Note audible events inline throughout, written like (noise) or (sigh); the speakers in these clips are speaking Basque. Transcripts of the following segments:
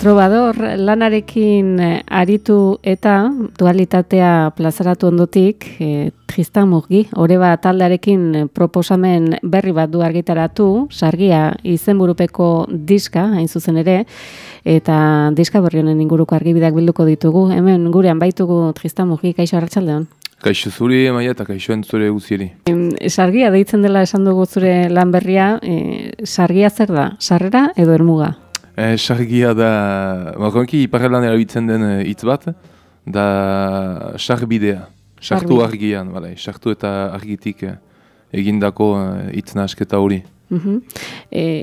Trobador lanarekin eh, aritu eta dualitatea plazaratu ondotik, e, Tristan Murgi, oreba taldearekin eh, proposamen berri bat du argitaratu, sargia izenburupeko diska, hain zuzen ere, eta diska berri honen inguruko argibidak bilduko ditugu. Hemen gurean baitugu Tristan Murgi, kaixo arratsaldean. Kaixo zuri, maia, eta kaixo entzure guziri. Sargia deitzen dela esan dugu zure lan berria, e, sargia zer da, sarrera edo ermuga? E, sargia da, marronki iparrelan erabitzen den e, hitz bat, da sarbidea, sartu argian, bale, sartu eta argitik e, egindako hitz nasketa hori. Uh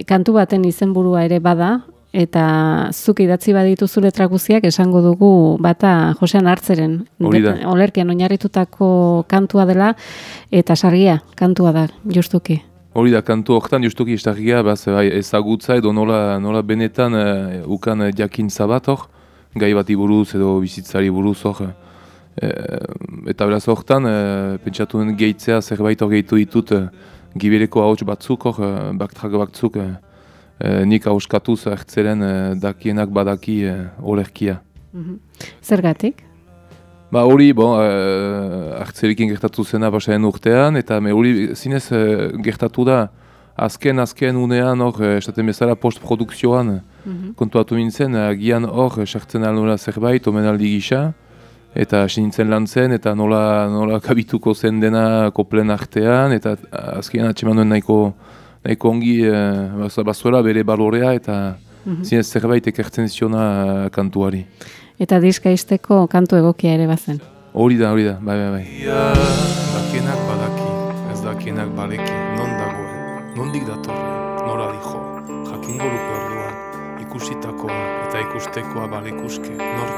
kantu baten izenburua ere bada, eta zuk idatzi baditu letra esango dugu bata Josean Hartzeren olerkian oinarritutako kantua dela eta sargia kantua da justuki Hori da, kantu horretan justuki sargia baz, bai, ezagutza edo nola, nola benetan uh, ukan uh, jakin zabat hor, gai bati buruz edo bizitzari buruz hor. Uh, eta beraz horretan, uh, pentsatu den gehitzea zerbait hor gehitu ditut uh, gibireko hauts batzuk hor, baktrak batzuk, e, nik hauskatuz hartzeren e, dakienak badaki e, olerkia. Mm Zergatik? Ba hori, bon, e, hartzerikin gertatu zena basaen urtean, eta me hori zinez e, gertatu da azken azken unean hor, esaten bezala postprodukzioan mm -hmm. kontuatu nintzen, agian hor, sartzen alnola zerbait, omenaldi gisa, eta hasi nintzen lan zen, eta nola, nola (laughs) kabituko zen dena koplen artean, eta azken atxeman nahiko nahiko ongi e, bazuela bere balorea eta mm -hmm. zinez zerbait ekertzen ziona kantuari. Eta diska izteko kantu egokia ere bazen? Hori da, hori da, bai, bai, bai. Dakienak badaki, ez dakienak baleki, non dagoen, nondik datorren, nora dijo, jakingo luke orduan, ikusitakoa eta ikustekoa balekuske, nor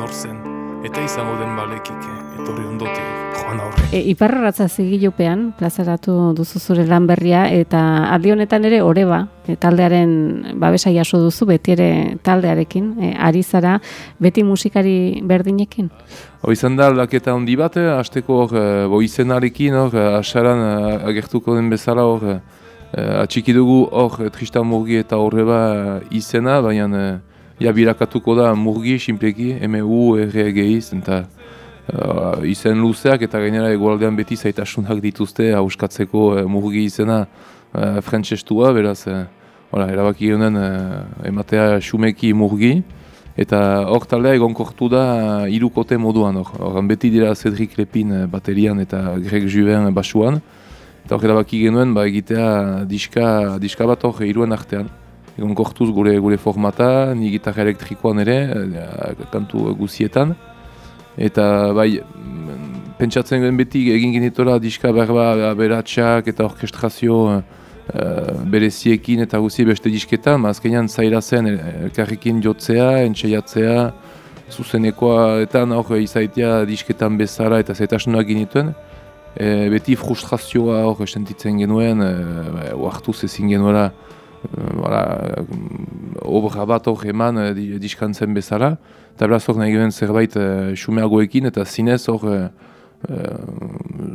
nor zen, eta izango den balekike, etorri ondotik, joan aurre. E, Iparra zigilupean, plazaratu duzu zure lan berria, eta aldi honetan ere oreba, e, taldearen babesa jaso duzu, beti ere taldearekin, e, ari zara, beti musikari berdinekin? Hoi izan da, laketa handi bat, eh, hasteko hor, boizenarekin, hor, asaran agertuko den bezala hor, atxiki dugu hor, Tristan Murgi eta horreba izena, baina ja birakatuko da murgi, sinpleki, M-U, R-E-G-Iz, eta uh, izen luzeak eta gainera egualdean beti zaitasunak dituzte hauskatzeko uh, murgi izena uh, frantzestua, beraz, uh, erabaki honen uh, ematea xumeki murgi, eta hor taldea egon kortu da uh, irukote moduan, hor. Beti dira Cedric Lepin uh, baterian eta Greg Juven basuan, eta hor erabaki genuen ba, egitea diska, diska bat hor iruen artean egon kortuz gure gure formata, ni gitarra elektrikoan ere, eh, kantu guzietan. Eta bai, pentsatzen gen beti egin genitora diska berba beratxak eta orkestrazio uh, bereziekin eta guzi beste disketan, ma azkenean zaira zen elkarrekin jotzea, entxeiatzea, zuzenekoa eta hor izaitea disketan bezala eta zaitasunak genituen. E, beti frustrazioa hor sentitzen genuen, e, oartuz ezin genuela voilà, obra bat hor eman uh, diskantzen bezala, eta beraz hor nahi geben zerbait uh, xumeagoekin eta zinez hor uh,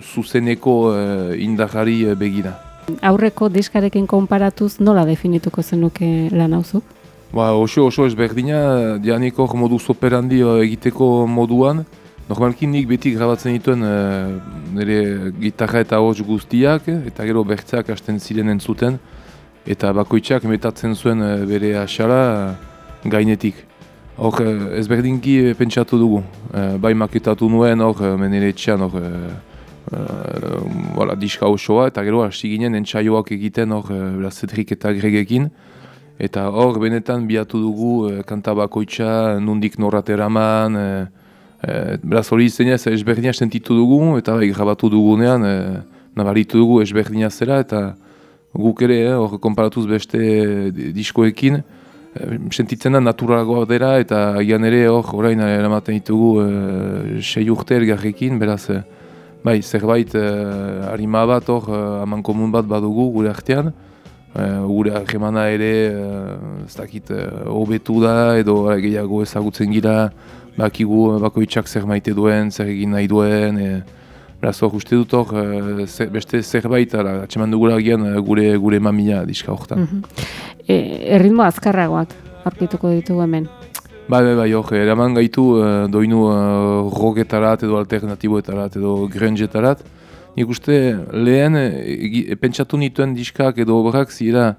zuzeneko uh, indarrari begira. Aurreko diskarekin konparatuz nola definituko zenuke lan hauzuk? Ba, oso oso ezberdina, dianik hor modu operandi egiteko moduan. Normalki nik beti grabatzen dituen uh, nire gitarra eta hotz guztiak, eta gero bertzeak hasten ziren entzuten eta bakoitzak metatzen zuen eh, bere asara eh, gainetik. Hor eh, ezberdinki pentsatu dugu, bai maketatu nuen hor menere etxean hor uh, diska osoa eta gero hasi ginen entxaioak egiten hor Cedric eta Gregekin. Eta hor benetan biatu dugu kanta bakoitza nundik norrateraman, e, beraz hori izenez ezberdina sentitu dugu eta bai grabatu dugunean e, nabaritu dugu ezberdina zera eta guk ere, eh, hor, konparatuz beste diskoekin, eh, sentitzen da naturalagoa dira eta gian ere hor, orain eramaten ditugu e, sei urte elgarrekin, beraz, bai, zerbait e, harima bat hor, haman komun bat badugu gure artean, e, gure arremana ere, ez dakit, hobetu da edo gehiago ezagutzen gira, bakigu bakoitzak zer maite duen, zer egin nahi duen, e, Beraz, hor, uste dut hor, uh, beste zerbait, atxeman dugula gian uh, gure, gure mamia diska horretan. Mm -hmm. e, erritmo azkarragoak aurkituko ditugu hemen. Bai, bai, bai, hor, eraman gaitu uh, doinu uh, rogetarat edo alternatiboetarat edo grengetarat. Nik uste lehen e, pentsatu nituen diskak edo obrak zira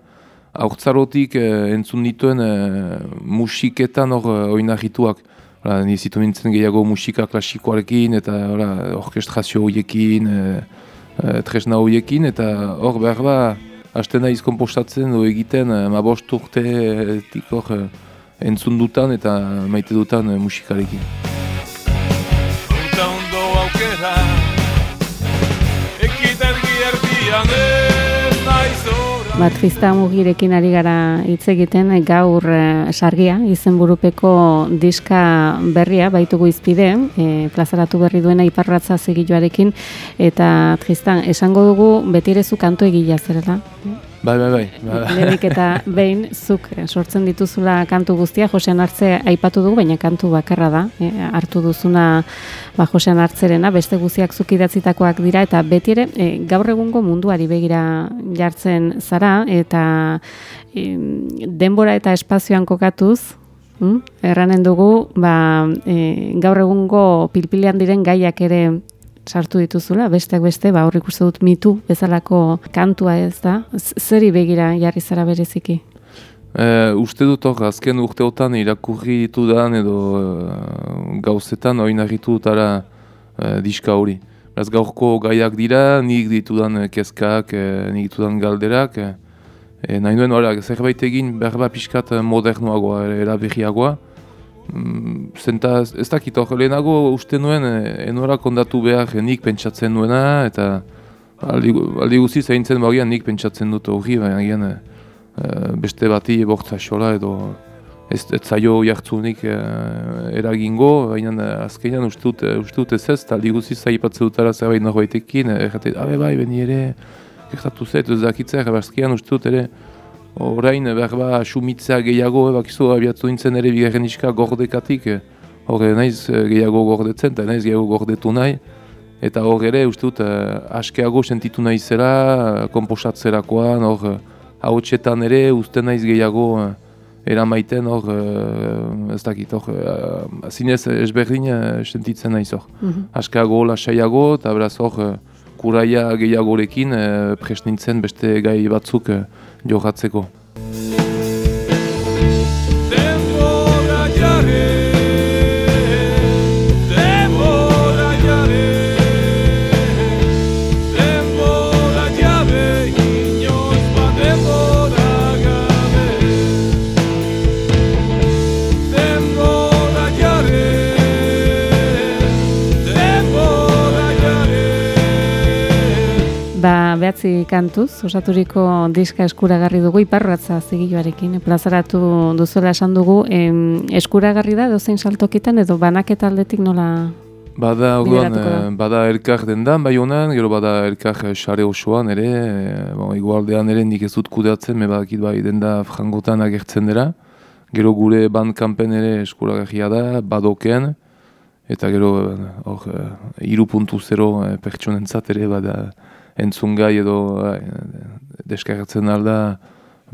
aurtzarotik uh, entzun nituen uh, musiketan hor uh, oinahituak. Ni zitu nintzen gehiago musika klasikoarekin eta ora, orkestrazio horiekin, uh, uh, tresna horiekin eta hor behar ba, hasten naiz kompostatzen edo egiten uh, mabost urte uh, entzun dutan eta maite dutan e, musikarekin. ondo aukera Batrista mugirekin ari gara hitz egiten gaur e, sargia izenburupeko diska berria baitugu izpide e, plazaratu berri duena iparratza zigiloarekin eta Tristan esango dugu betirezu kantu egila zerela Bai, bai, bai. Lehenik eta behin, zuk eh, sortzen dituzula kantu guztia, Josean Artze aipatu dugu, baina kantu bakarra da, e, hartu duzuna ba, Josean Artzerena, beste guztiak zuk idatzitakoak dira, eta beti ere, e, gaur egungo munduari begira jartzen zara, eta e, denbora eta espazioan kokatuz, hm? erranen dugu, ba, e, gaur egungo pilpilean diren gaiak ere sartu dituzula, besteak beste, ba, horrik uste dut mitu bezalako kantua ez da, zeri begira jarri zara bereziki? E, uste dut hor, azken urteotan irakurri ditudan edo e, gauzetan oinarritu dutara e, diska hori. Beraz gaurko gaiak dira, nik ditudan kezkak, e, nik ditudan galderak, e, nahi nuen hori, zerbait egin berba pixkat modernoagoa, erabehiagoa, Mm, zenta ez dakit hor, lehenago uste nuen eh, enora kondatu behar nik pentsatzen nuena eta aldi, aldi guzi zaintzen bagian nik pentsatzen dut hori, baina gian e, beste bati bortza xola edo ez, ez zaio jartzunik e, eragingo, baina azkenean uste dut, uste dut ez ez, aldi guzi zaipatzen dutara zerbait norbaitekin, erratet, abe bai, beni ere, gertatu zait, ez dakitzea, azkenean uste dut ere, Orain, behar ba, sumitzea gehiago, bakizu, abiatu nintzen ere bigarren iska gordekatik. Hor, naiz gehiago gordetzen, eta naiz gehiago gordetu nahi. Eta hor ere, uste dut, askeago sentitu nahi zera, komposatzerakoan, hor, hau txetan ere, uste naiz gehiago eramaiten, hor, ez dakit, hor, zinez esberdin sentitzen naiz hor. Mm Askeago, lasaiago, eta beraz hor, kuraia gehiagorekin, prest nintzen beste gai batzuk, jokatzeko. Behatzi kantuz, osaturiko diska eskuragarri dugu, iparratza zigiloarekin, plazaratu duzuela esan dugu, em, eskuragarri da, dozein saltokitan, edo banaketa aldetik nola Bada, orduan, eh, bada erkar dendan, bai honan, gero bada erkar xare osoan ere, e, bon, igualdean ere nik ez dut kudeatzen, me badakit bai denda frangotan agertzen dira. Gero gure bandkampen ere eskuragarria da, badoken, eta gero hor, e, irupuntu zero pertsonentzat ere bada, entzungai edo eh, deskargatzen alda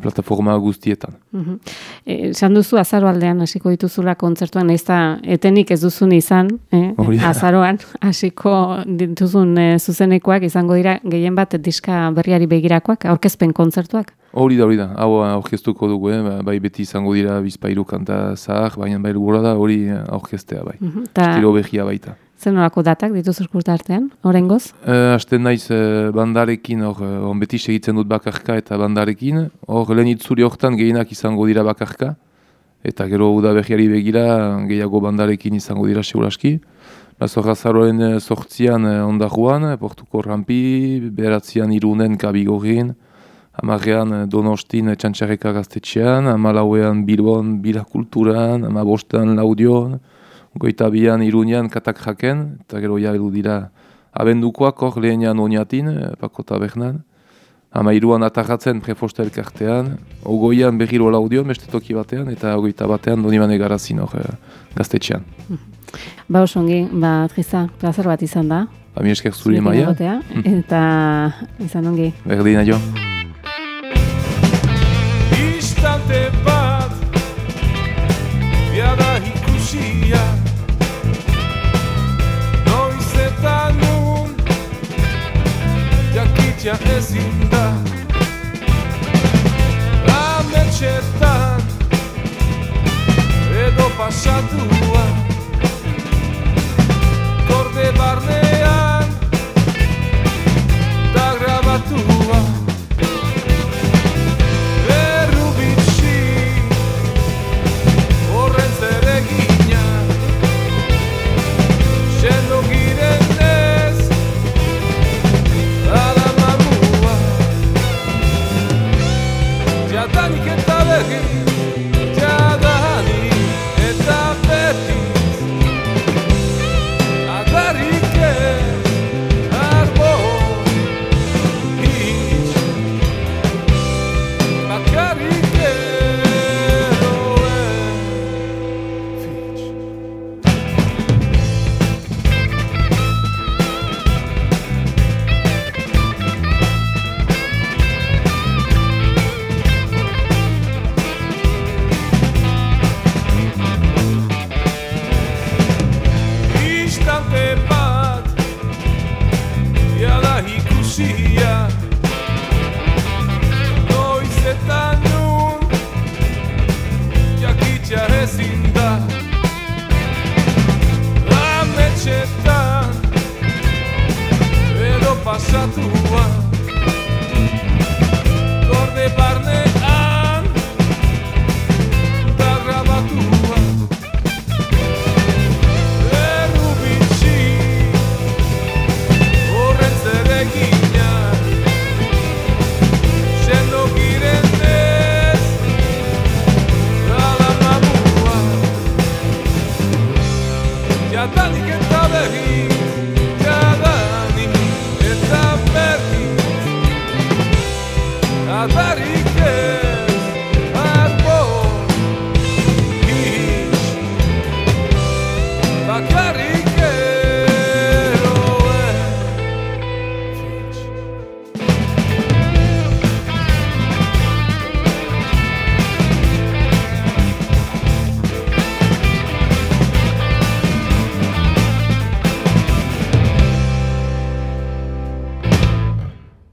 plataforma guztietan. Mm -hmm. duzu azaro aldean hasiko dituzula kontzertuan, ez da etenik ez duzun izan, eh? azaroan (laughs) hasiko dituzun eh, zuzenekoak izango dira gehien bat diska berriari begirakoak, aurkezpen kontzertuak? Hori da, hori da, hau aurkeztuko dugu, eh? Ba, bai beti izango dira bizpairu kanta zahar, baina bai lugura da hori aurkeztea bai, -hmm. estilo behia baita. Zer nolako datak dituz eskurta artean, horren? E, Asten naiz e, bandarekin, hor, on beti segitzen dut bakarka eta bandarekin. Hor, lehen itzuri horretan gehienak izango dira bakarka. Eta gero uda behiari begira, gehiago bandarekin izango dira seguraski. Baz hor, azaroen sortzian ondaruan, portuko rampi, beratzean irunen kabigorin, Amarrean donostin txantxarreka gaztetxean, amalauean bilbon bilakulturan, amabostean laudion, goita bian irunean katak jaken, eta gero ja dira abendukoak hor lehenean oniatin, eh, pakota behnan. Hama iruan atarratzen prefosta elkartean, ogoian berriro laudio, beste toki batean, eta ogoita batean doni bane garazin hor eh, gaztetxean. Ba osongi, ba triza, plazer bat izan da. Ba mi esker zuri maia. Eta izan ongi. Berdina jo. Poliția e zinda. Am